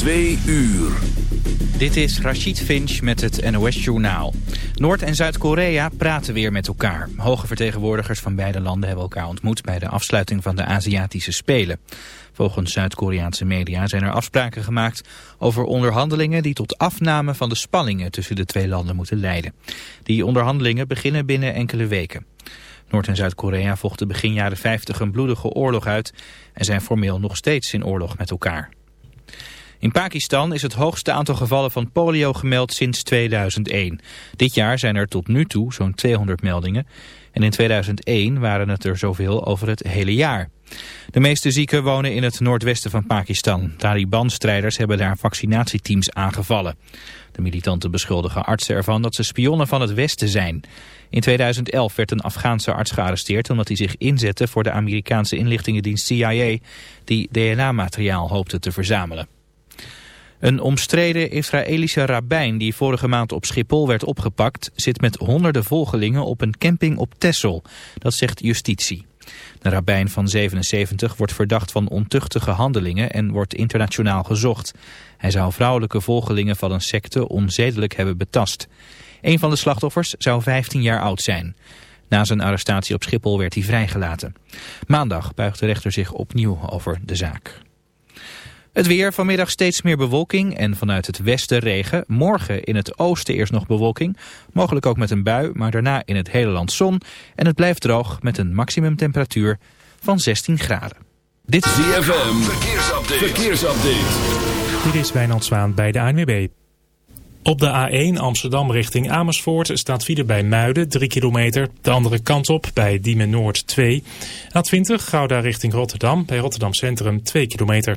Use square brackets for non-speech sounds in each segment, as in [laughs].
Twee uur. Dit is Rachid Finch met het NOS-journaal. Noord- en Zuid-Korea praten weer met elkaar. Hoge vertegenwoordigers van beide landen hebben elkaar ontmoet... bij de afsluiting van de Aziatische Spelen. Volgens Zuid-Koreaanse media zijn er afspraken gemaakt... over onderhandelingen die tot afname van de spanningen... tussen de twee landen moeten leiden. Die onderhandelingen beginnen binnen enkele weken. Noord- en Zuid-Korea vochten begin jaren 50 een bloedige oorlog uit... en zijn formeel nog steeds in oorlog met elkaar. In Pakistan is het hoogste aantal gevallen van polio gemeld sinds 2001. Dit jaar zijn er tot nu toe zo'n 200 meldingen. En in 2001 waren het er zoveel over het hele jaar. De meeste zieken wonen in het noordwesten van Pakistan. Taliban-strijders hebben daar vaccinatieteams aangevallen. De militanten beschuldigen artsen ervan dat ze spionnen van het westen zijn. In 2011 werd een Afghaanse arts gearresteerd omdat hij zich inzette voor de Amerikaanse inlichtingendienst CIA... die DNA-materiaal hoopte te verzamelen. Een omstreden Israëlische rabbijn die vorige maand op Schiphol werd opgepakt... zit met honderden volgelingen op een camping op Texel. Dat zegt justitie. De rabbijn van 77 wordt verdacht van ontuchtige handelingen en wordt internationaal gezocht. Hij zou vrouwelijke volgelingen van een secte onzedelijk hebben betast. Een van de slachtoffers zou 15 jaar oud zijn. Na zijn arrestatie op Schiphol werd hij vrijgelaten. Maandag buigt de rechter zich opnieuw over de zaak. Het weer, vanmiddag steeds meer bewolking en vanuit het westen regen. Morgen in het oosten eerst nog bewolking. Mogelijk ook met een bui, maar daarna in het hele land zon. En het blijft droog met een maximumtemperatuur van 16 graden. Dit is ZFM, verkeersupdate. verkeersupdate. Dit is Wijnand Zwaan bij de ANWB. Op de A1 Amsterdam richting Amersfoort staat file bij Muiden 3 kilometer. De andere kant op bij Diemen Noord 2. A20 Gouda richting Rotterdam bij Rotterdam Centrum 2 kilometer.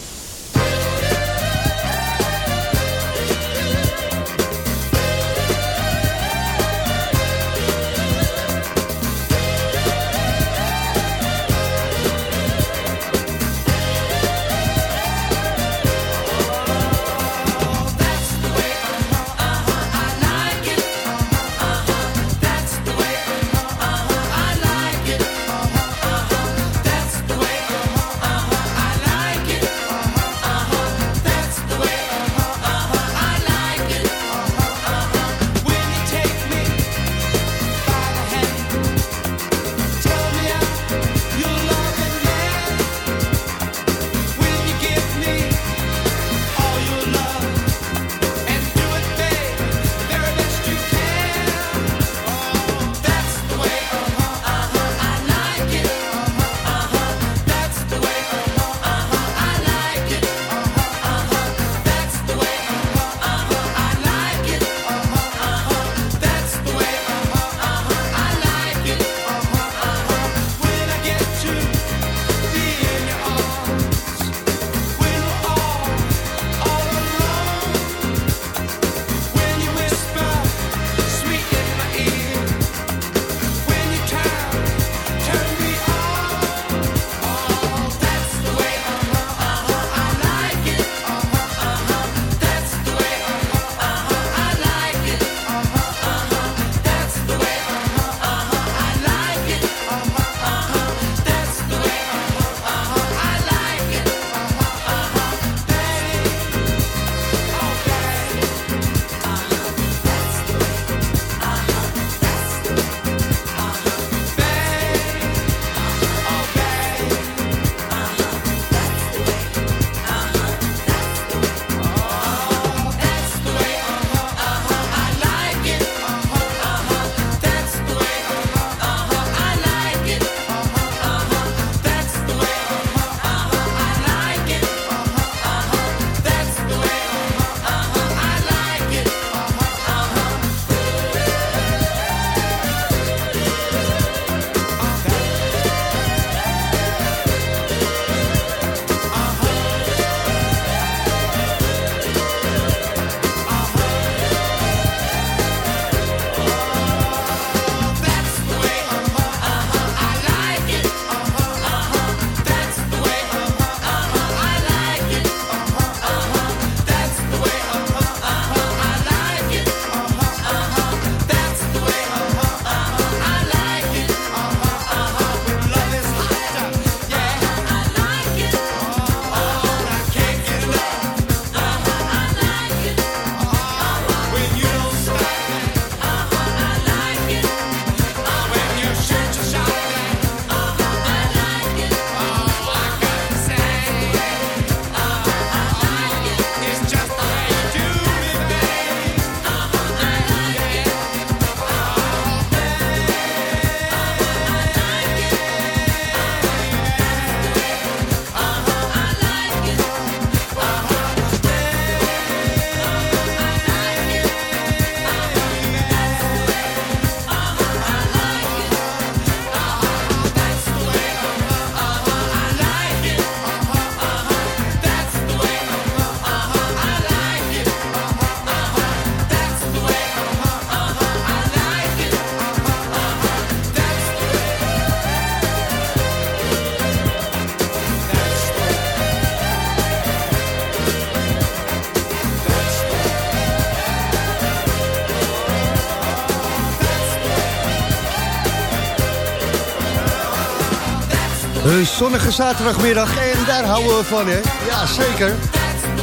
Een zonnige zaterdagmiddag en daar houden we van, hè? Ja, zeker.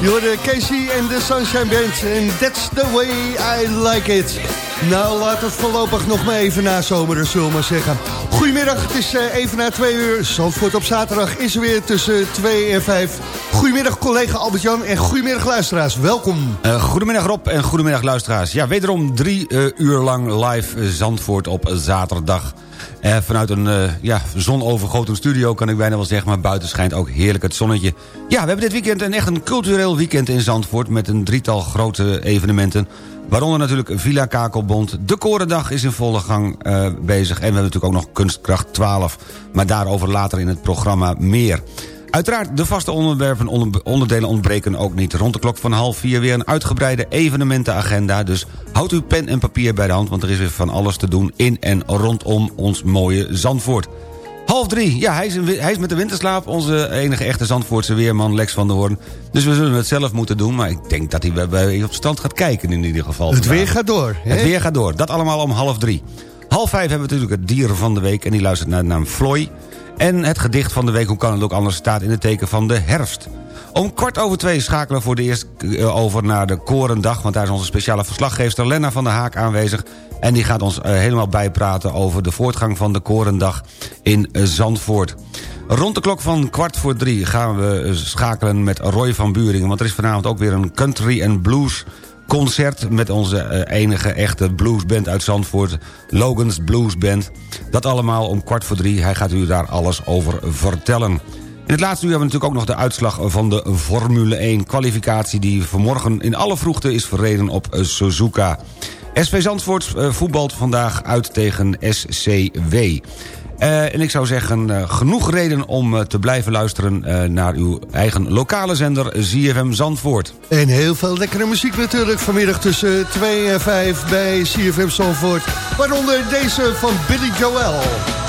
Je hoorde Casey en de Sunshine Band en that's the way I like it. Nou, laat het voorlopig nog maar even na zomer, zullen we maar zeggen. Goedemiddag, het is eh, even na twee uur. Zandvoort op zaterdag is er weer tussen twee en vijf. Goedemiddag collega Albert-Jan en goedemiddag luisteraars, welkom. Uh, goedemiddag Rob en goedemiddag luisteraars. Ja, wederom drie uh, uur lang live Zandvoort op zaterdag. Vanuit een uh, ja, zonovergoten studio kan ik bijna wel zeggen... maar buiten schijnt ook heerlijk het zonnetje. Ja, we hebben dit weekend een echt een cultureel weekend in Zandvoort... met een drietal grote evenementen. Waaronder natuurlijk Villa Kakelbond. De Korendag is in volle gang uh, bezig. En we hebben natuurlijk ook nog Kunstkracht 12. Maar daarover later in het programma meer. Uiteraard, de vaste onderwerpen onderdelen ontbreken ook niet. Rond de klok van half vier weer een uitgebreide evenementenagenda. Dus houd uw pen en papier bij de hand... want er is weer van alles te doen in en rondom ons mooie Zandvoort. Half drie, ja, hij is, hij is met de winterslaap. Onze enige echte Zandvoortse weerman Lex van der Hoorn. Dus we zullen het zelf moeten doen. Maar ik denk dat hij bij op stand gaat kijken in ieder geval. Het weer gaat door. Hè? Het weer gaat door. Dat allemaal om half drie. Half vijf hebben we natuurlijk het dier van de week. En die luistert naar de naam Floy. En het gedicht van de week, hoe kan het ook anders, staat in het teken van de herfst. Om kwart over twee schakelen we voor de eerst over naar de Korendag... want daar is onze speciale verslaggever Lena van der Haak aanwezig... en die gaat ons helemaal bijpraten over de voortgang van de Korendag in Zandvoort. Rond de klok van kwart voor drie gaan we schakelen met Roy van Buringen... want er is vanavond ook weer een country and blues concert met onze enige echte bluesband uit Zandvoort... Logan's Blues Band. Dat allemaal om kwart voor drie. Hij gaat u daar alles over vertellen. In het laatste uur hebben we natuurlijk ook nog de uitslag van de Formule 1 kwalificatie... die vanmorgen in alle vroegte is verreden op Suzuka. SV Zandvoort voetbalt vandaag uit tegen SCW. Uh, en ik zou zeggen, uh, genoeg reden om te blijven luisteren... naar uw eigen lokale zender ZFM Zandvoort. En heel veel lekkere muziek natuurlijk vanmiddag tussen 2 en 5 bij ZFM Zandvoort. Waaronder deze van Billy Joel.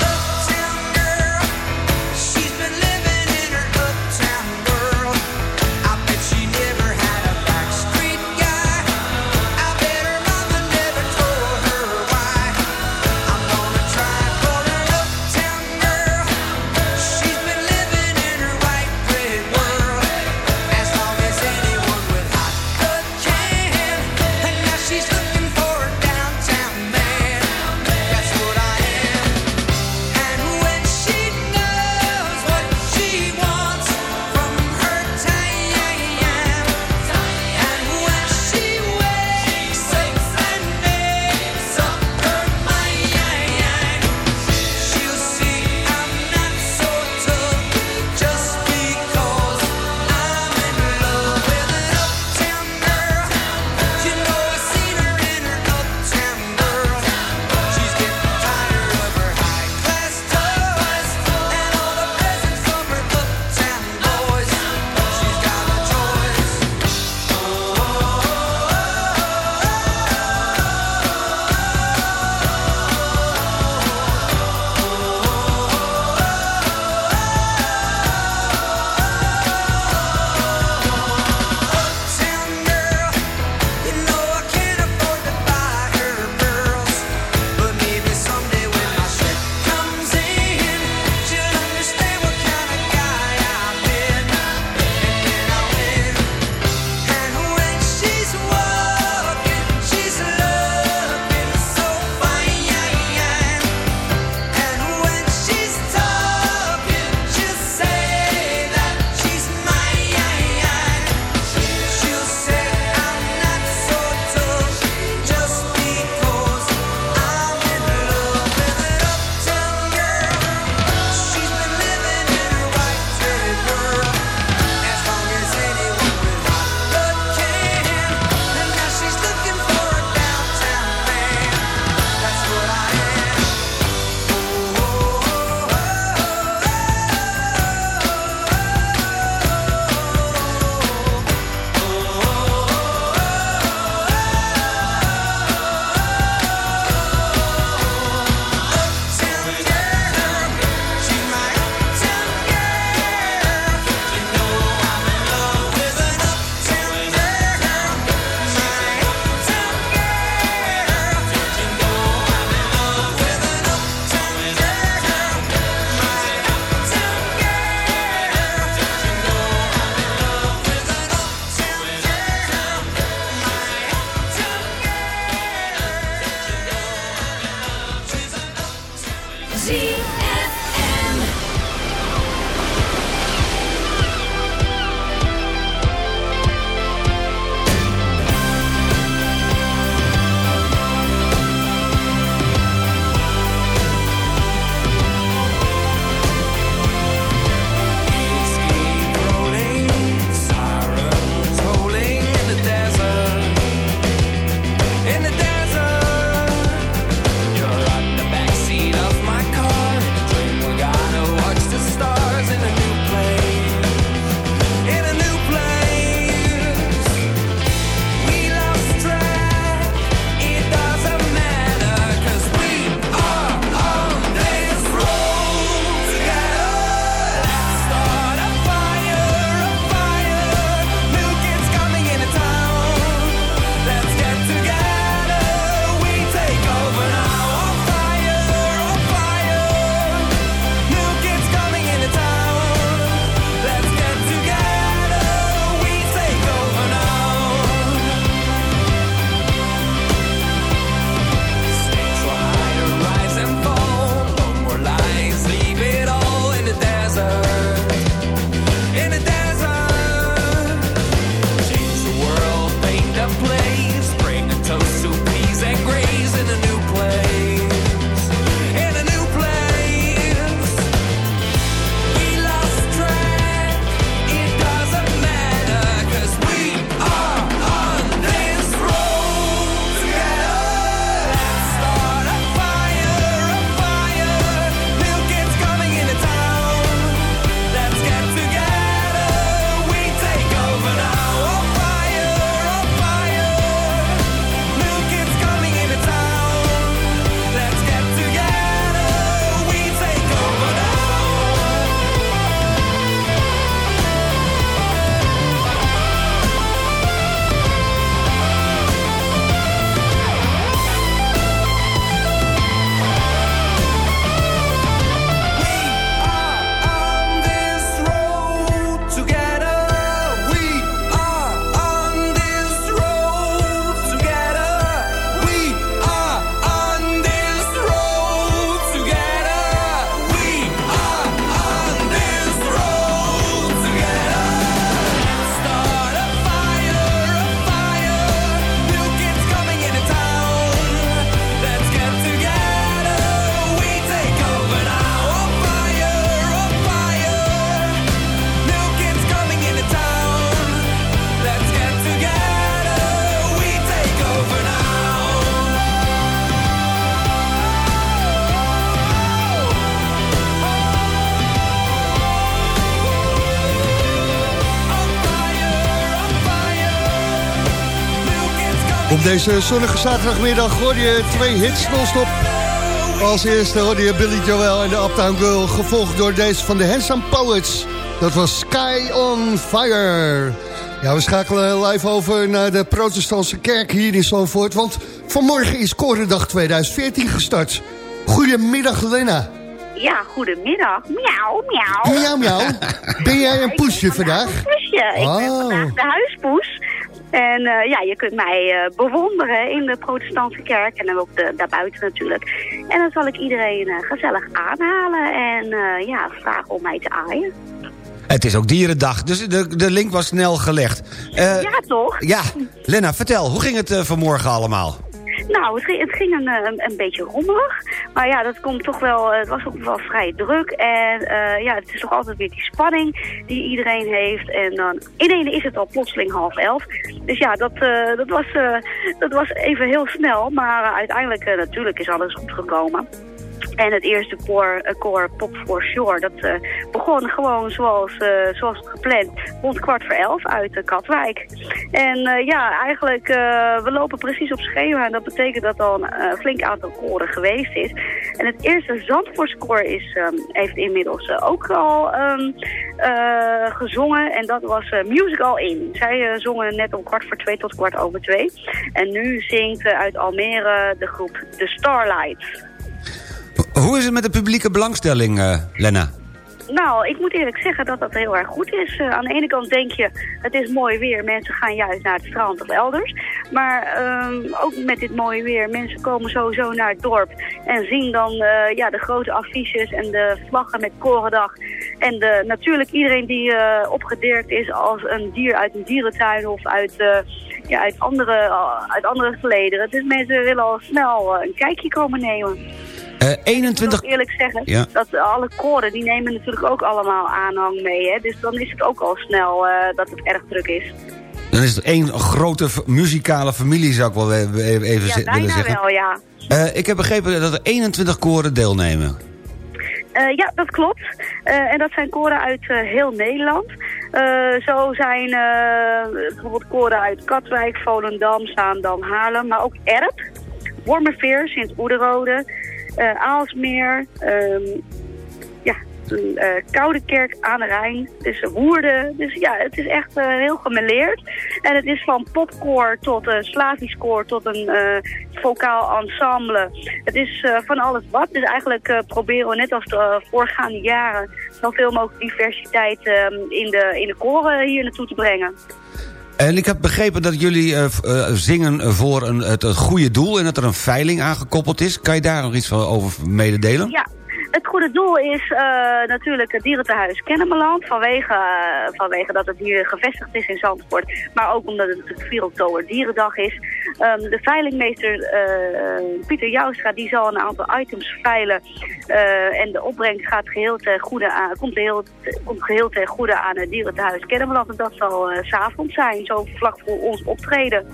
Op deze zonnige zaterdagmiddag hoor je twee hits non-stop. Als eerste hoorde je Billy Joel en de Uptown Girl... gevolgd door deze van de Handsome Poets. Dat was Sky on Fire. Ja, we schakelen live over naar de protestantse kerk hier in Zandvoort... want vanmorgen is Korendag 2014 gestart. Goedemiddag, Lena. Ja, goedemiddag. Miauw, miauw. Miauw, miauw. Ben jij een poesje vandaag? Een poesje. Ik ben Oh. vandaag de huispoes. En eh, ja, je kunt mij eh, bewonderen in de protestantse kerk en dan ook de, daarbuiten natuurlijk. En dan zal ik iedereen eh, gezellig aanhalen en ja, vragen om mij te aaien. Het is ook dierendag, dus de, de link was snel gelegd. Ja, toch? ja, Lena, vertel, hoe ging het vanmorgen allemaal? Nou, het ging, het ging een, eh, een, beetje rommelig. Maar ja, dat komt toch wel, eh, het was ook wel vrij druk. En eh, ja, het is toch altijd weer die spanning die iedereen heeft. En dan ineens is het al plotseling half elf. Dus ja, dat, dat, was, dat was even heel snel. Maar uiteindelijk natuurlijk is alles goed gekomen. En het eerste koor, eh, koor Pop for Sure, dat eh, begon gewoon zoals, eh, zoals gepland rond kwart voor elf uit Katwijk. En ja, eigenlijk, we lopen precies op schema en dat betekent dat al een flink aantal koren geweest is. En het eerste Zandvoortskoor is, ehm, heeft inmiddels ook al ehm, eh, gezongen en dat was Music All In. Zij zongen net om kwart voor twee tot kwart over twee. En nu zingt uit Almere de groep The Starlights. Hoe is het met de publieke belangstelling, eh, Lena? Nou, ik moet eerlijk zeggen dat dat heel erg goed is. Eh, aan de ene kant denk je, het is mooi weer, mensen gaan juist naar het strand of elders. Maar ehm, ook met dit mooie weer, mensen komen sowieso naar het dorp en zien dan eh, ja, de grote affiches en de vlaggen met Korendag. En de, natuurlijk iedereen die eh, opgedirkt is als een dier uit een dierentuin of uit, ja, uit, andere, uit andere gelederen. Dus mensen willen al snel een kijkje komen nemen. Eh, Ik 21... moet ook eerlijk zeggen Ja. dat alle koren, die nemen natuurlijk ook allemaal aanhang mee. Hè? Dus dan is het ook al snel eh, dat het erg druk is. Dan is het één grote muzikale familie, zou ik wel even Ja, zi- willen bijna zeggen. wel, ja. Eh, ik heb begrepen dat er 21 koren deelnemen. Eh, ja, dat klopt. Eh, en dat zijn koren uit eh, heel Nederland. Eh, zo zijn eh, bijvoorbeeld koren uit Katwijk, Volendam, Zaandam, Haarlem, maar ook Erp, Wormerveer, Sint-Oederode, eh, Aalsmeer, ehm, ja, uh, Koudekerk aan de Rijn, dus Woerden. Dus ja, het is echt eh, heel gemêleerd. En het is van popkoor tot een Slavisch koor tot een vocaal ensemble. Het is van alles wat. Dus eigenlijk proberen we net als de voorgaande jaren zoveel mogelijk diversiteit ehm, in, de, in de koren hier naartoe te brengen. En ik heb begrepen dat jullie eh, eh, zingen voor een, het, het goede doel... en dat er een veiling aangekoppeld is. Kan je daar nog iets over mededelen? Ja, het goede doel is eh, natuurlijk het dierentehuis Kennemerland. Vanwege, eh, vanwege dat het hier gevestigd is in Zandvoort. Maar ook omdat het natuurlijk 4 oktober Dierendag is. Ehm, de veilingmeester eh, Pieter Joustra die zal een aantal items veilen. en de opbrengst gaat geheel ten goede aan, komt, geheel, komt geheel ten goede aan het dierentehuis Kennemerland. En dat zal s'avonds zijn, zo vlak voor ons optreden.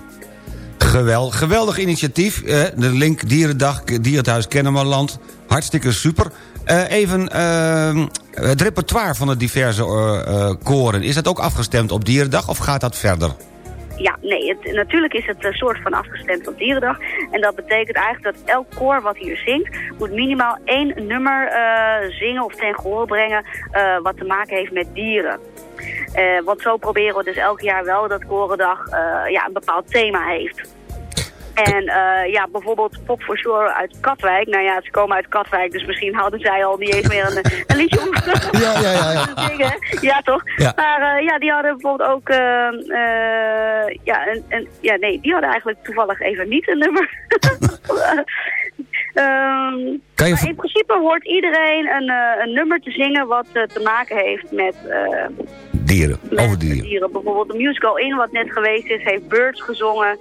Geweld, geweldig initiatief. de link Dierendag, Dierenthuis Kennemerland. Hartstikke super. Eh, even eh, het repertoire van de diverse eh, eh, koren. Is dat ook afgestemd op Dierendag of gaat dat verder? Ja, nee, natuurlijk is het een soort van afgestemd op Dierendag. En dat betekent eigenlijk dat elk koor wat hier zingt... moet minimaal één nummer zingen of ten gehoor brengen... wat te maken heeft met dieren. Want zo proberen we dus elk jaar wel dat Korendag ja, een bepaald thema heeft. En eh, ja, bijvoorbeeld Pop for Sure uit Katwijk. Nou ja, ze komen uit Katwijk, dus misschien hadden zij al niet eens meer een, [laughs] een liedje om Ja, ja, ja, ja. [laughs] te zingen. Ja, toch? Ja. Maar eh, ja, die hadden bijvoorbeeld ook... eh, eh, ja, en, en, ja, nee, die hadden eigenlijk toevallig even niet een nummer. [laughs] Ehm, Kan je maar in principe hoort iedereen een, een nummer te zingen wat te maken heeft met, Dieren, met over dieren. Bijvoorbeeld de musical In, wat net geweest is, heeft Birds gezongen.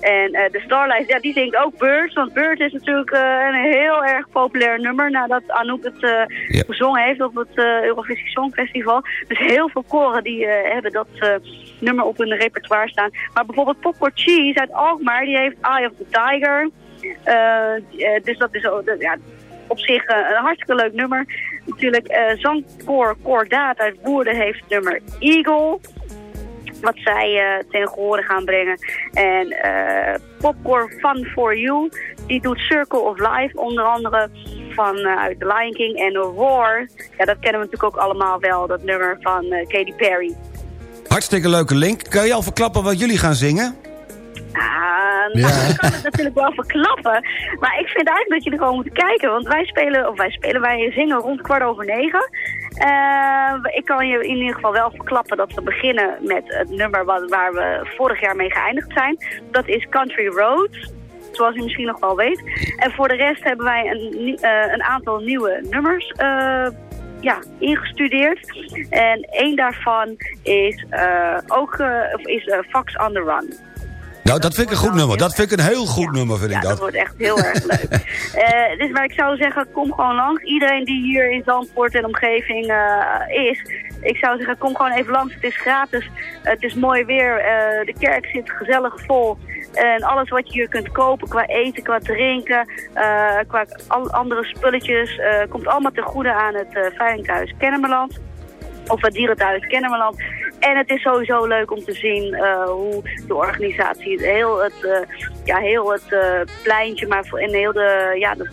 En eh, de Starlight, ja, die zingt ook Birds. Want Birds is natuurlijk eh, een heel erg populair nummer nadat Anouk het eh, Ja. gezongen heeft op het Eurovisie Songfestival. Dus heel veel koren die hebben dat nummer op hun repertoire staan. Maar bijvoorbeeld Popcorn Cheese uit Alkmaar, die heeft Eye of the Tiger. Dus dat is ja, op zich een hartstikke leuk nummer. Natuurlijk, zangkoor Kordaat uit Woerden heeft het nummer Eagle. Wat zij eh ten gehore gaan brengen. En eh, Popcorn Fun for You, die doet Circle of Life onder andere van eh, The Lion King. En Roar, ja, dat kennen we natuurlijk ook allemaal wel, dat nummer van Katy Perry. Hartstikke leuke link. Kan je al verklappen wat jullie gaan zingen? Ah, nou, ik kan het natuurlijk wel verklappen. Maar ik vind eigenlijk dat jullie gewoon moeten kijken. Want wij spelen, of wij spelen, wij zingen rond kwart over negen. Eh, ik kan je in ieder geval wel verklappen dat we beginnen met het nummer waar we vorig jaar mee geëindigd zijn. Dat is Country Roads. Zoals u misschien nog wel weet. En voor de rest hebben wij een, eh, een aantal nieuwe nummers eh, ja, ingestudeerd. En één daarvan is ook is Fox on the Run. Nou, dat vind ik een goed nummer. Dat vind ik een heel goed ja, nummer, vind ja, ik dat. dat. wordt echt heel erg leuk. uh, [laughs] dus maar ik zou zeggen, kom gewoon langs. Iedereen die hier in Zandvoort en omgeving is, ik zou zeggen, kom gewoon even langs. Het is gratis, het is mooi weer, de kerk zit gezellig vol. En alles wat je hier kunt kopen qua eten, qua drinken, qua al andere spulletjes, komt allemaal ten goede aan het uh, Kennemerland. Of het Dierenthuis Kennemerland. En het is sowieso leuk om te zien uh, hoe de organisatie heel het, uh, ja, heel het uh, pleintje, maar en heel de, ja, dat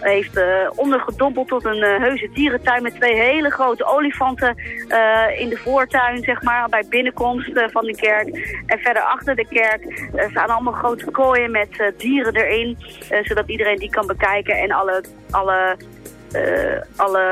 heeft ondergedompeld tot een heuse dierentuin met twee hele grote olifanten in de voortuin, zeg maar, bij binnenkomst van de kerk. En verder achter de kerk staan allemaal grote kooien met dieren erin, zodat iedereen die kan bekijken en alle, alle uh, alle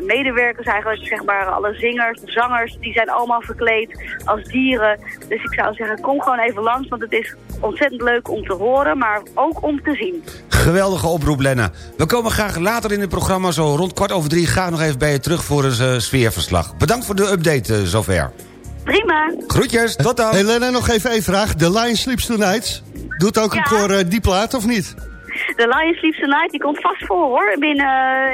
uh, medewerkers eigenlijk, zeg maar, alle zingers, zangers, die zijn allemaal verkleed als dieren. Dus ik zou zeggen, kom gewoon even langs, want het is ontzettend leuk om te horen, maar ook om te zien. Geweldige oproep, Lenna. We komen graag later in het programma, zo rond kwart over drie, graag nog even bij je terug voor een uh, sfeerverslag. Bedankt voor de update zover. Prima. Groetjes, tot dan. Hey Lenna, nog even één vraag. The Lion Sleeps Tonight. Doet ook ja. een koor die plaat, of niet? De Lion Sleeps Tonight, die komt vast voor hoor, binnen,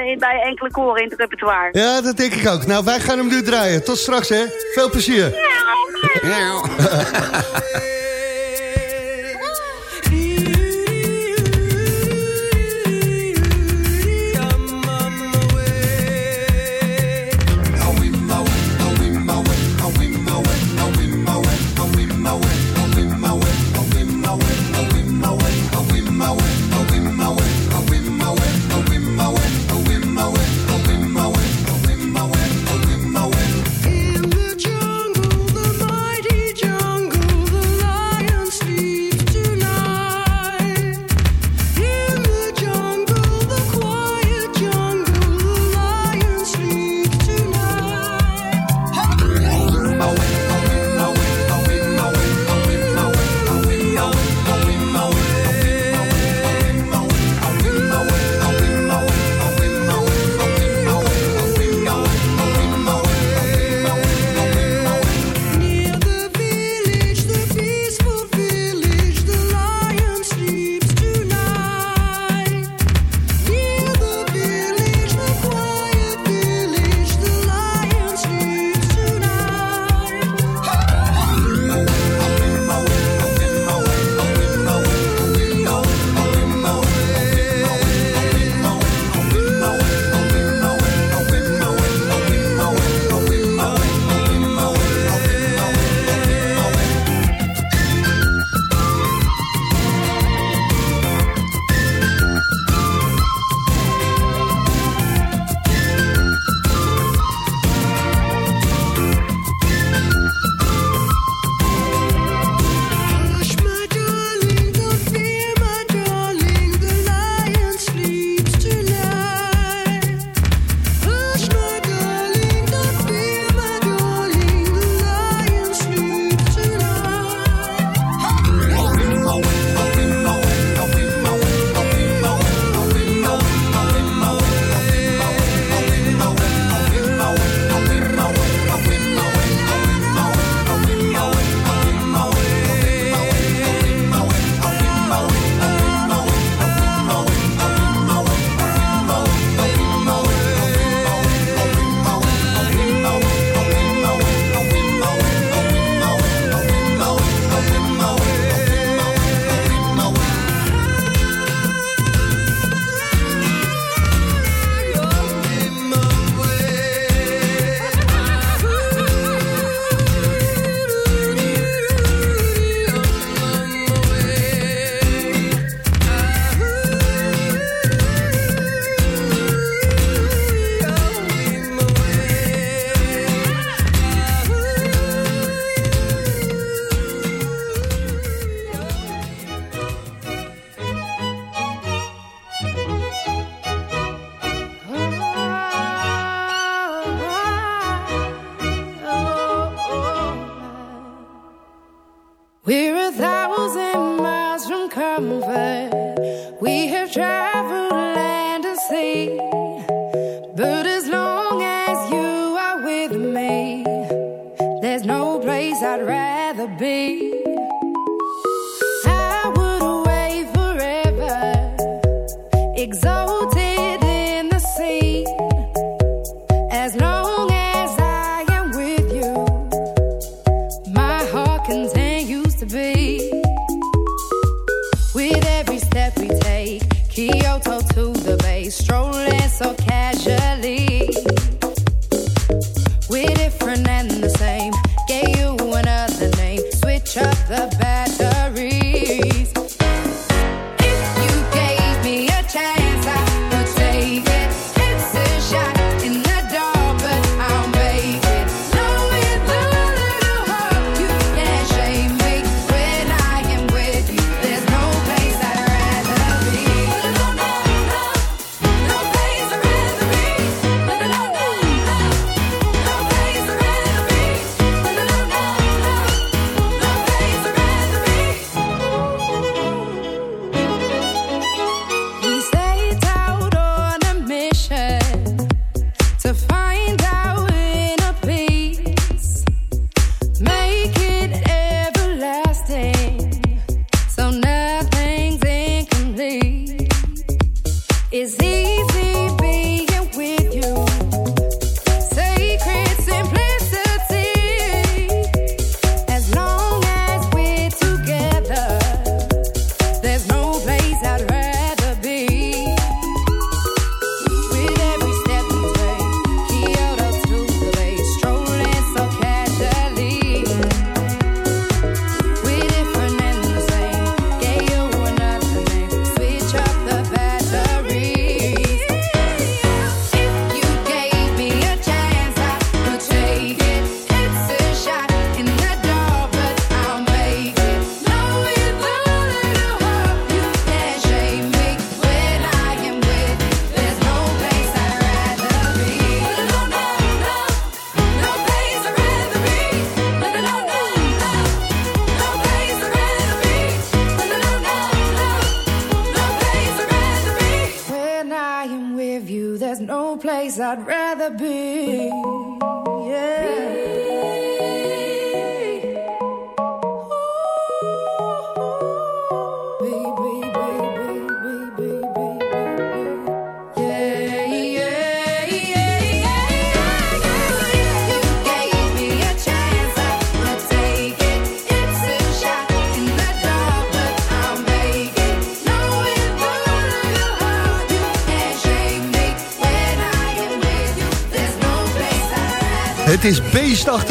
uh, bij enkele koren in het repertoire. Ja, dat denk ik ook. Nou, wij gaan hem nu draaien. Tot straks hè. Veel plezier. Ja. [laughs]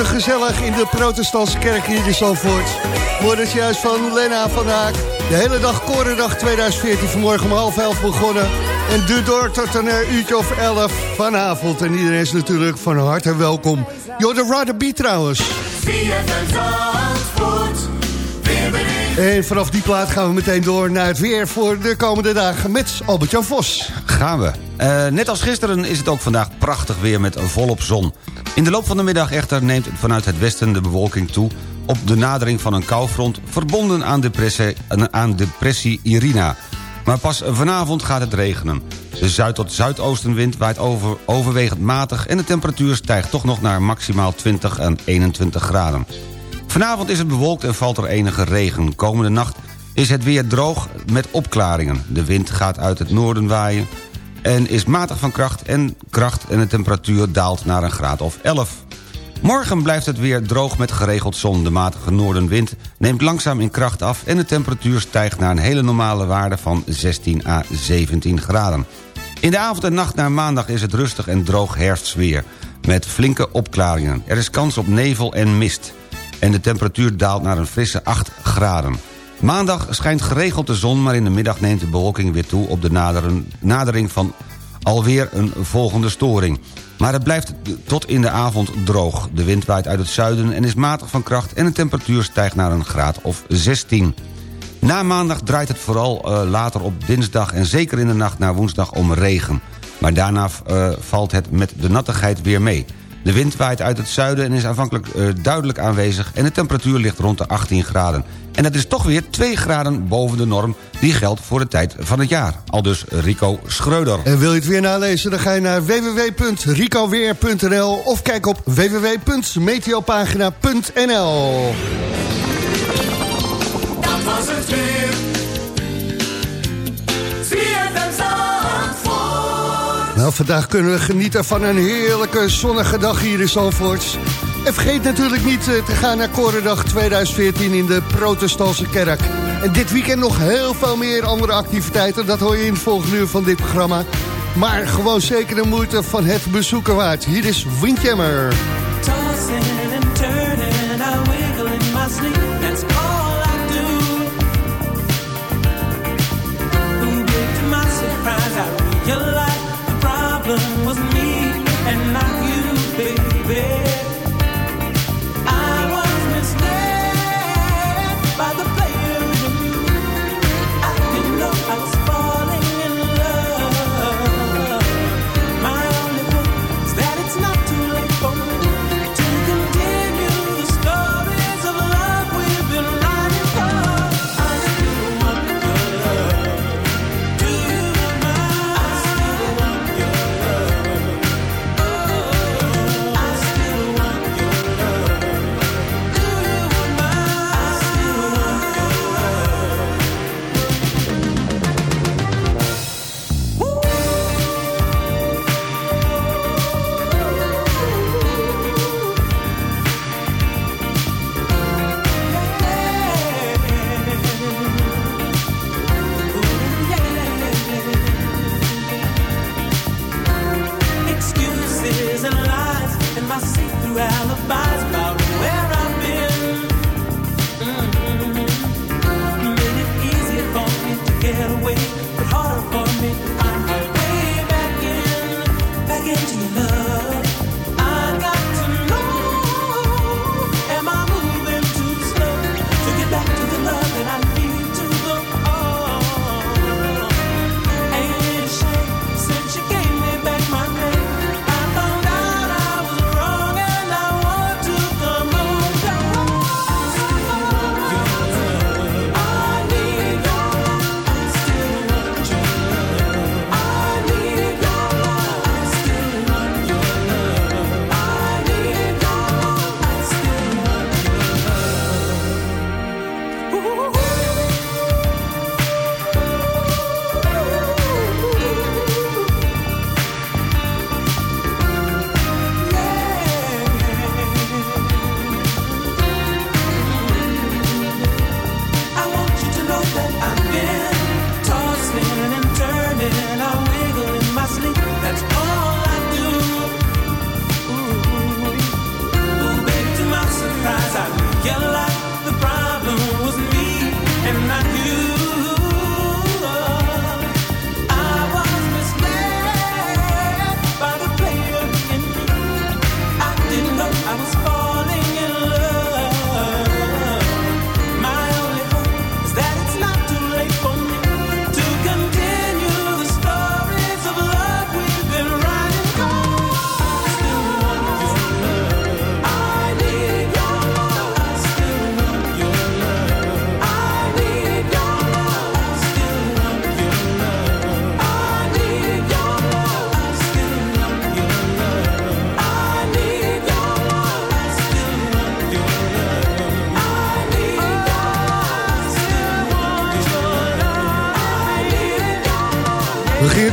gezellig in de protestantse kerk hier in Zandvoort. Wordt het juist van Lena van Haak. De hele dag Korendag 2014 vanmorgen om half elf begonnen. En duurt door tot een uurtje of elf vanavond. En iedereen is natuurlijk van harte welkom. You're the Rather Be trouwens. En vanaf die plaat gaan we meteen door naar het weer voor de komende dagen met Albert-Jan Vos. Gaan we. Eh, net als gisteren is het ook vandaag prachtig weer met volop zon. In de loop van de middag echter neemt vanuit het westen de bewolking toe... op de nadering van een koufront verbonden aan depressie, aan depressie Irina. Maar pas vanavond gaat het regenen. De zuid- tot zuidoostenwind waait over, overwegend matig... en de temperatuur stijgt toch nog naar maximaal 20 en 21 graden. Vanavond is het bewolkt en valt er enige regen. Komende nacht is het weer droog met opklaringen. De wind gaat uit het noorden waaien en is matig van kracht en kracht... en de temperatuur daalt naar een graad of 11. Morgen blijft het weer droog met geregeld zon. De matige noordenwind neemt langzaam in kracht af... en de temperatuur stijgt naar een hele normale waarde van 16 à 17 graden. In de avond en nacht naar maandag is het rustig en droog herfstsweer... met flinke opklaringen. Er is kans op nevel en mist. En de temperatuur daalt naar een frisse 8 graden. Maandag schijnt geregeld de zon... maar in de middag neemt de bewolking weer toe... op de nadering van alweer een volgende storing. Maar het blijft tot in de avond droog. De wind waait uit het zuiden en is matig van kracht... en de temperatuur stijgt naar een graad of 16. Na maandag draait het vooral uh, later op dinsdag... en zeker in de nacht naar woensdag om regen. Maar daarna uh, valt het met de nattigheid weer mee. De wind waait uit het zuiden en is aanvankelijk eh, duidelijk aanwezig... en de temperatuur ligt rond de 18 graden. En dat is toch weer 2 graden boven de norm... die geldt voor de tijd van het jaar. Al dus Rico Schreuder. En wil je het weer nalezen, dan ga je naar www.ricoweer.nl of kijk op www.meteopagina.nl Dat was het weer. Nou, vandaag kunnen we genieten van een heerlijke zonnige dag hier in Zandvoort. En vergeet natuurlijk niet eh, te gaan naar Korendag 2014 in de Protestantse Kerk. En dit weekend nog heel veel meer andere activiteiten. Dat hoor je in het volgende uur van dit programma. Maar gewoon zeker de moeite van het bezoeken waard. Hier is Windjammer.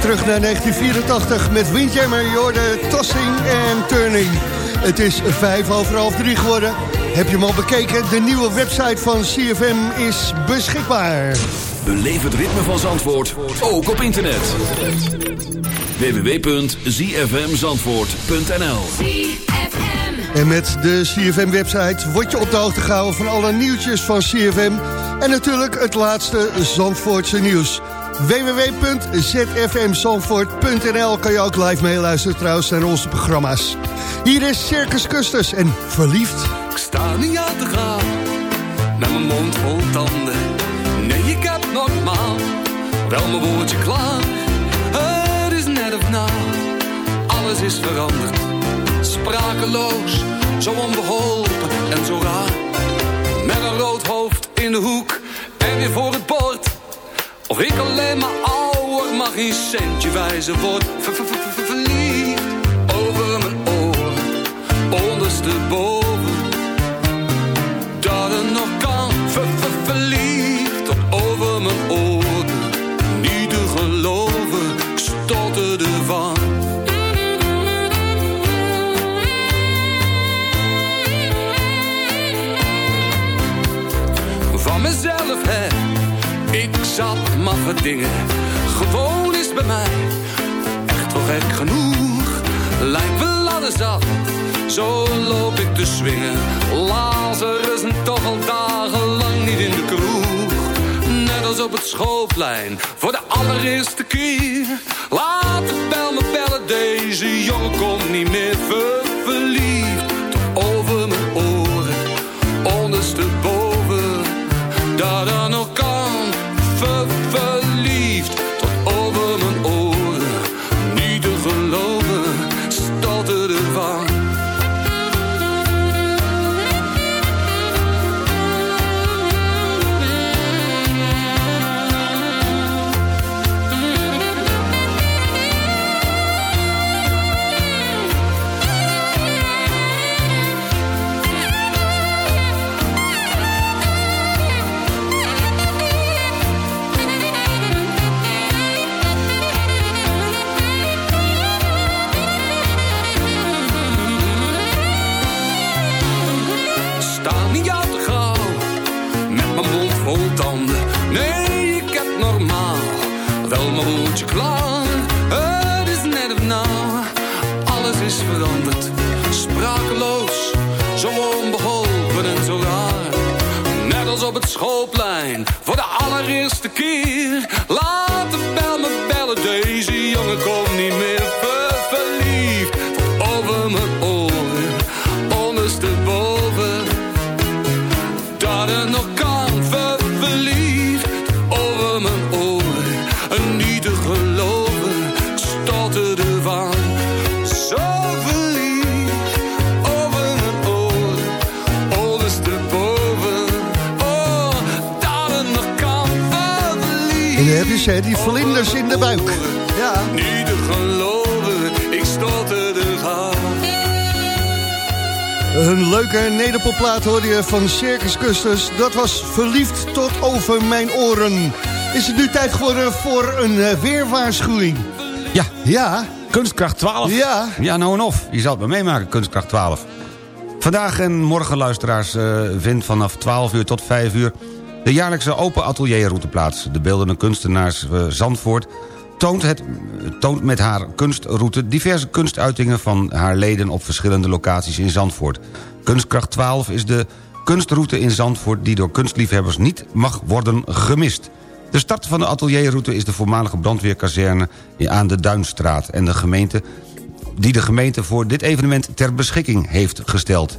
Terug naar 1984 met Windjammer, Jorde, Tossing en Turning. Het is vijf over half drie geworden. Heb je hem al bekeken? De nieuwe website van CFM is beschikbaar. Beleef het ritme van Zandvoort, ook op internet. www.zfmzandvoort.nl En met de CFM-website word je op de hoogte gehouden van alle nieuwtjes van CFM. En natuurlijk het laatste Zandvoortse nieuws. www.zfmzandvoort.nl kan je ook live meeluisteren trouwens naar onze programma's. Hier is Circus Custus en Verliefd. Ik sta niet aan te gaan, met mijn mond vol tanden. Nee, ik heb normaal, wel mijn woordje klaar. Het is net of na, alles is veranderd, sprakeloos, zo onbeholpen en zo raar. Met een rood hoofd in de hoek en weer voor het bord. Of ik alleen maar ouder mag geen centje wijzen word. Ver- ver- ver- ver- Verliefd over mijn oren, ondersteboven. Dat het nog kan, ver- ver- verliefd tot over mijn oren. Niet te geloven, ik stotterde van. van mezelf heb. Ik zat dingen, gewoon is bij mij. Echt wel gek genoeg, lijkt wel ladder zat. Zo loop ik te swingen, Lazarus en toch al dagenlang niet in de kroeg. Net als op het schoolplein, voor de allereerste keer. Laat de bel me bellen, deze jongen komt niet meer ver verliefd. Je van Circus Custers. Dat was Verliefd tot over mijn oren. Is het nu tijd geworden voor een eh, weerwaarschuwing? Ja, Ja, kunstkracht 12. Ja. Ja, nou en of. Je zal het me meemaken, kunstkracht 12. Vandaag en morgen, luisteraars, eh, vindt vanaf 12 uur tot 5 uur... de jaarlijkse open atelierroute plaats. De beeldende kunstenaars eh, Zandvoort toont, het, toont met haar kunstroute... diverse kunstuitingen van haar leden op verschillende locaties in Zandvoort. Kunstkracht 12 is de kunstroute in Zandvoort... die door kunstliefhebbers niet mag worden gemist. De start van de atelierroute is de voormalige brandweerkazerne aan de Duinstraat... en de gemeente die de gemeente voor dit evenement ter beschikking heeft gesteld.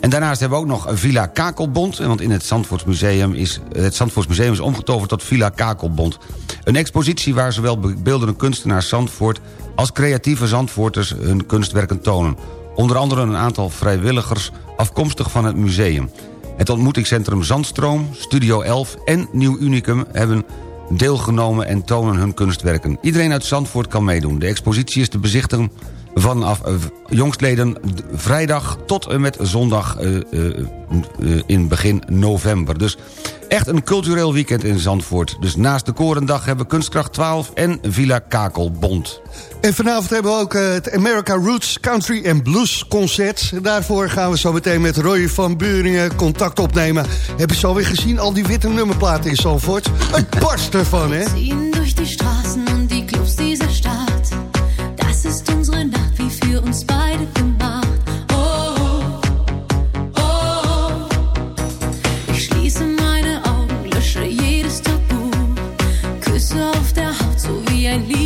En daarnaast hebben we ook nog Villa Kakelbond... want in het Zandvoortsmuseum is, het Zandvoortsmuseum is omgetoverd tot Villa Kakelbond. Een expositie waar zowel beeldende kunstenaars Zandvoort... als creatieve Zandvoorters hun kunstwerken tonen. Onder andere een aantal vrijwilligers afkomstig van het museum. Het ontmoetingscentrum Zandstroom, Studio 11 en Nieuw Unicum... hebben deelgenomen en tonen hun kunstwerken. Iedereen uit Zandvoort kan meedoen. De expositie is te bezichtigen vanaf eh, jongstleden vrijdag tot en met zondag eh, eh, in begin november. Dus echt een cultureel weekend in Zandvoort. Dus naast de Korendag hebben we Kunstkracht 12 en Villa Kakelbond. en vanavond hebben we ook het America Roots Country and Blues Concert. Daarvoor gaan we zo meteen met Roy van Buringen contact opnemen. Heb je zo weer gezien, al die witte nummerplaten in Zandvoort? Het barst ervan, hè? Ziehen durch die Straßen Daniel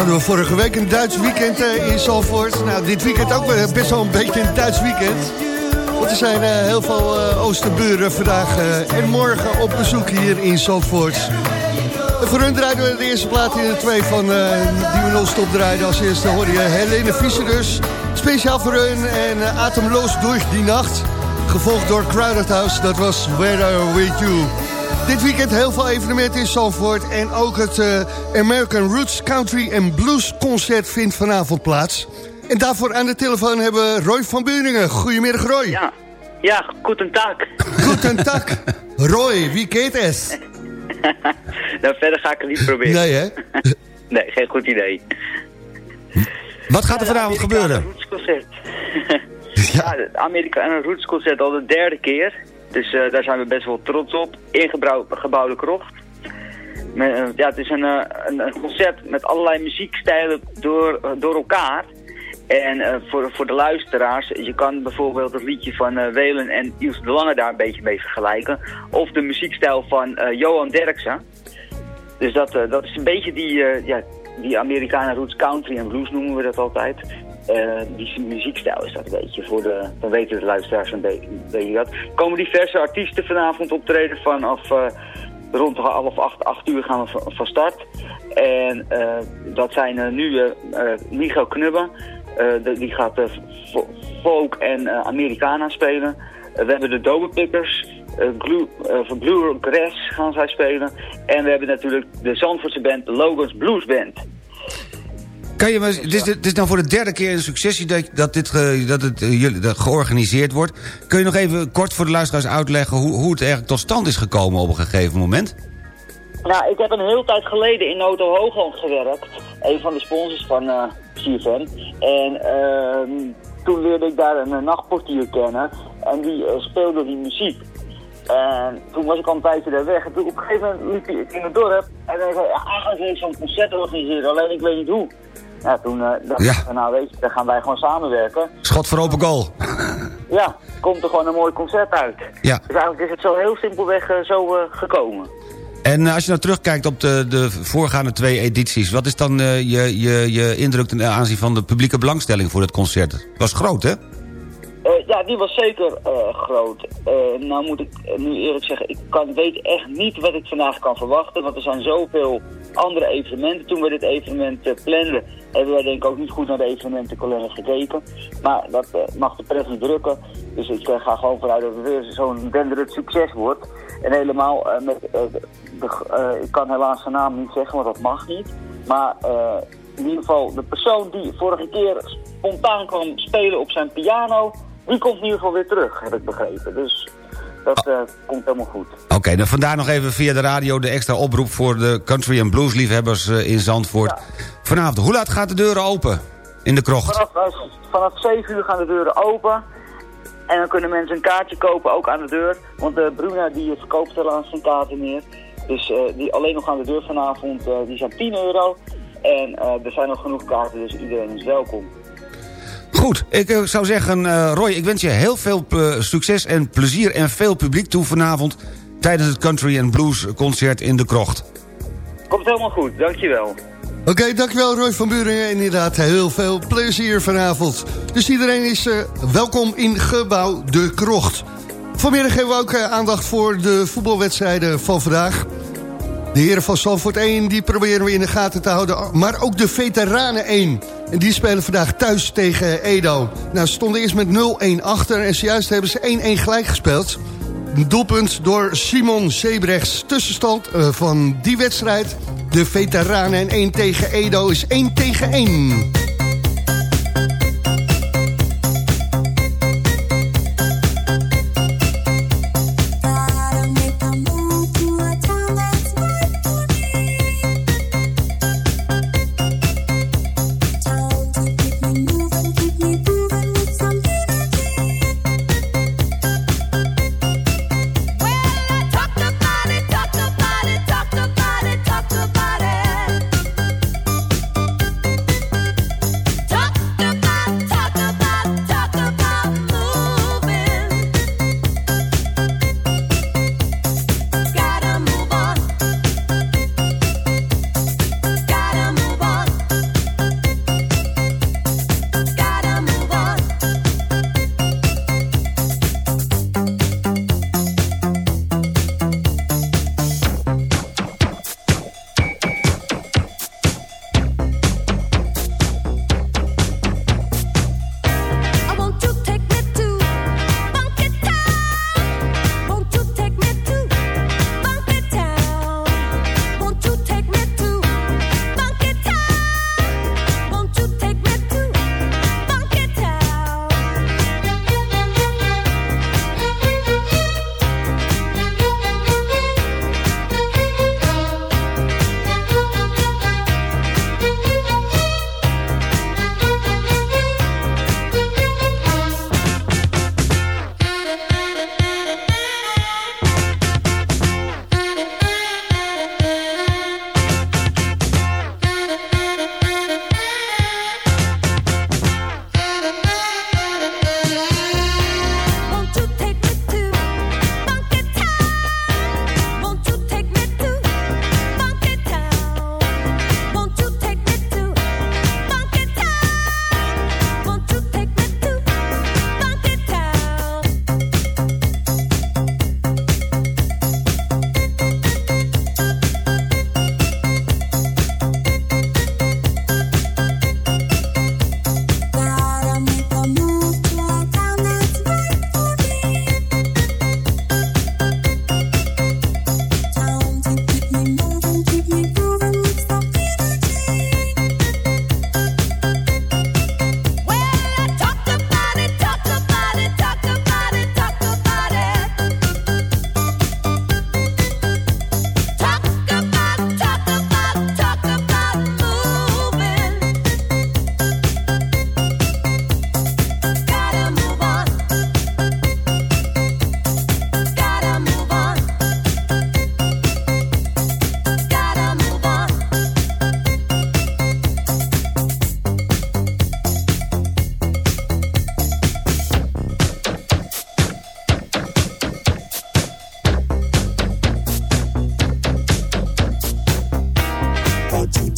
Hadden we vorige week een Duits weekend eh, in Zalvoort. Nou, dit weekend ook best wel een beetje een Duits weekend. Want er zijn eh, heel veel eh, Oosterburen vandaag en morgen op bezoek hier in Zalvoort. Voor hun draaiden we de eerste plaat in de twee van die we non-stop draaiden. Als eerste hoorde je Helene Visser dus. Speciaal voor hun en Atemloos door die nacht. Gevolgd door Crowded House, dat was Weather With You. Dit weekend heel veel evenementen in Zandvoort. En ook het eh, American Roots Country and Blues Concert vindt vanavond plaats. En daarvoor aan de telefoon hebben we Roy van Buringen. Goedemiddag Roy. Ja, ja. Guten Tag. [laughs] Roy, wie geht es? [laughs] nou, verder ga ik het niet proberen. Nee hè? [laughs] Nee, geen goed idee. Wat gaat er vanavond gebeuren? Rootsconcert. ja, het Amerikaanse Roots concert al de derde keer. Dus eh, daar zijn we best wel trots op. Ingebouwde krocht. Met, eh, ja, het is een, eh, een, een concert met allerlei muziekstijlen door, door elkaar. En voor, voor de luisteraars, je kan bijvoorbeeld het liedje van eh Welen en Ilse de Lange daar een beetje mee vergelijken. Of de muziekstijl van Johan Derksen. Dus dat, dat is een beetje die, ja, die Amerikanen roots country en blues noemen we dat altijd. Eh, die muziekstijl is dat een beetje. Voor de, dan weten de luisteraars een beetje, dat. Komen diverse artiesten vanavond optreden vanaf eh, rond half acht, acht uur gaan we van, start. En eh, dat zijn nu Michael Knubbe. eh, de- die gaat fo- folk en Americana spelen. We hebben de eh, van Blue Grass gaan zij spelen. En we hebben natuurlijk de Zandvoortse band, Logos Blues Band. Kan je, maar, het, is, het is nou voor de derde keer in successie dat, dat dit dat het, dat georganiseerd wordt. Kun je nog even kort voor de luisteraars uitleggen... hoe, hoe het eigenlijk tot stand is gekomen op een gegeven moment? Nou, ik heb een hele tijd geleden in Auto Hoogland gewerkt. Een van de sponsors van eh CFM. En ehm, toen leerde ik daar een, eh, nachtportier kennen. En die speelde die muziek. En toen was ik al een tijdje daar weg. En toen op een gegeven moment liep ik in het dorp. En hij zei, ja, eigenlijk wil ik zo'n concert organiseren. Alleen ik weet niet hoe. Ja, toen eh, dacht Ja. ik, nou weet je, dan gaan wij gewoon samenwerken. Schot voor open goal. [laughs] Ja, komt er gewoon een mooi concert uit. Ja. Dus eigenlijk is het zo heel simpelweg eh, zo eh, gekomen. En als je nou terugkijkt op de, de voorgaande twee edities... wat is dan je, je, je indruk ten aanzien van de publieke belangstelling voor het concert? Het was groot, hè? Eh, ja, die was zeker eh, groot. Eh, nou moet ik nu eerlijk zeggen, ik kan, weet echt niet wat ik vandaag kan verwachten. Want er zijn zoveel andere evenementen. Toen we dit evenement planden, hebben wij denk ik ook niet goed naar de evenementenkalender gekeken. Maar dat mag de pret niet drukken. Dus ik ga gewoon vanuit dat het weer zo'n denderend succes wordt. En helemaal met, ik kan helaas zijn naam niet zeggen, want dat mag niet. Maar in ieder geval de persoon die vorige keer spontaan kwam spelen op zijn piano, die komt in ieder geval weer terug, heb ik begrepen. Dus dat eh, komt helemaal goed. Oké, dan vandaar nog even via de radio de extra oproep... voor de country- en bluesliefhebbers eh, in Zandvoort. Vanavond, hoe laat gaat de deuren open in de krocht? Vanaf, eh, vanaf 7 uur gaan de deuren open. En dan kunnen mensen een kaartje kopen, ook aan de deur. Want eh Bruna die verkoopt helaas geen kaarten meer. Dus eh, die alleen nog aan de deur vanavond, eh, die zijn 10 euro. En eh, er zijn nog genoeg kaarten, dus iedereen is welkom. Goed, ik eh, zou zeggen, eh, Roy, ik wens je heel veel eh, succes en plezier... en veel publiek toe vanavond tijdens het country en blues concert in de krocht. Komt helemaal goed, dankjewel. Oké, dankjewel Roy van Buringen. Inderdaad, heel veel plezier vanavond. Dus iedereen is eh, welkom in gebouw De Krocht. Vanmiddag hebben we ook aandacht voor de voetbalwedstrijden van vandaag. De heren van Zandvoort 1, die proberen we in de gaten te houden. Maar ook de veteranen 1. En die spelen vandaag thuis tegen Edo. Nou, ze stonden eerst met 0-1 achter en zojuist hebben ze 1-1 gelijk gespeeld. Een doelpunt door Simon Zebrechts. Tussenstand eh, van die wedstrijd. De veteranen en 1 tegen Edo is 1 tegen 1.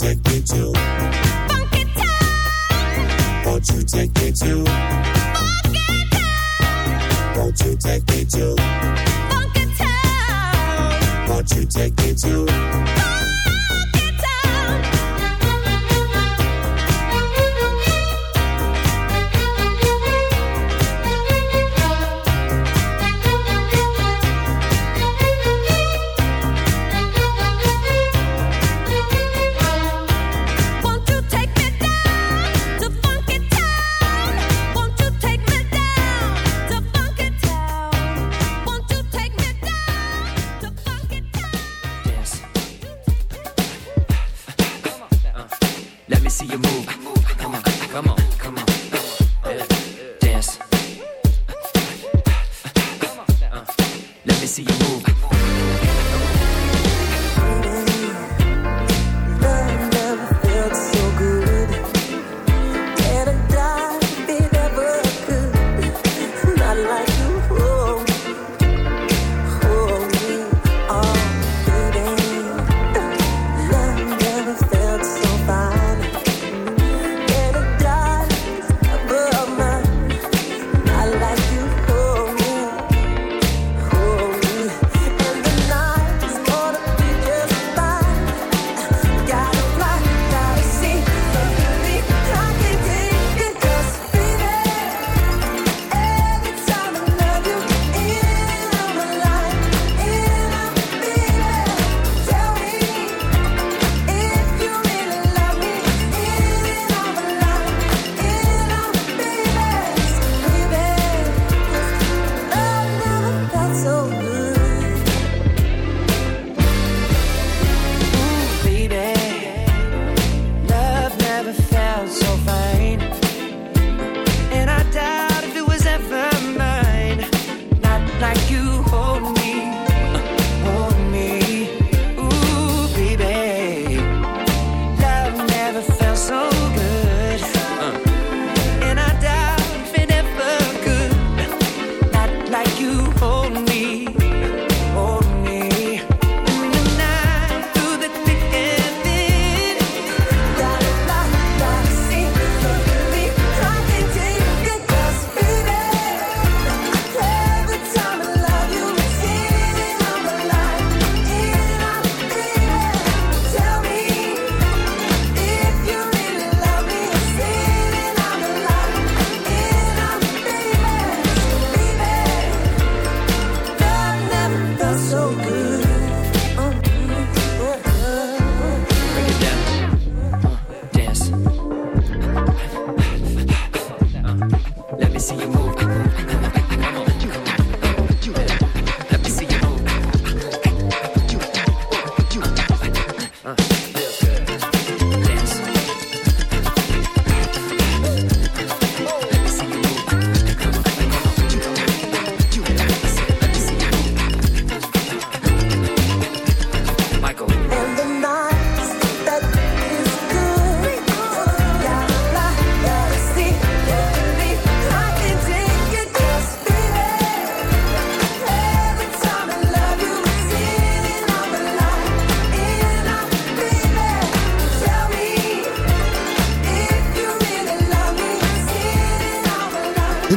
take me to? Funky town. Won't you take me to? Funky town. Won't you take me to? Funky town. Won't you take me to? Funky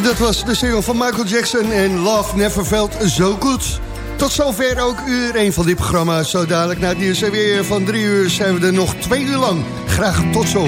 Dat was de single van Michael Jackson en Love Never Felt So Good. Tot zover ook uur 1 van dit programma. Zo dadelijk na die nieuws weer van 3 uur zijn we er nog 2 uur lang. Graag tot zo.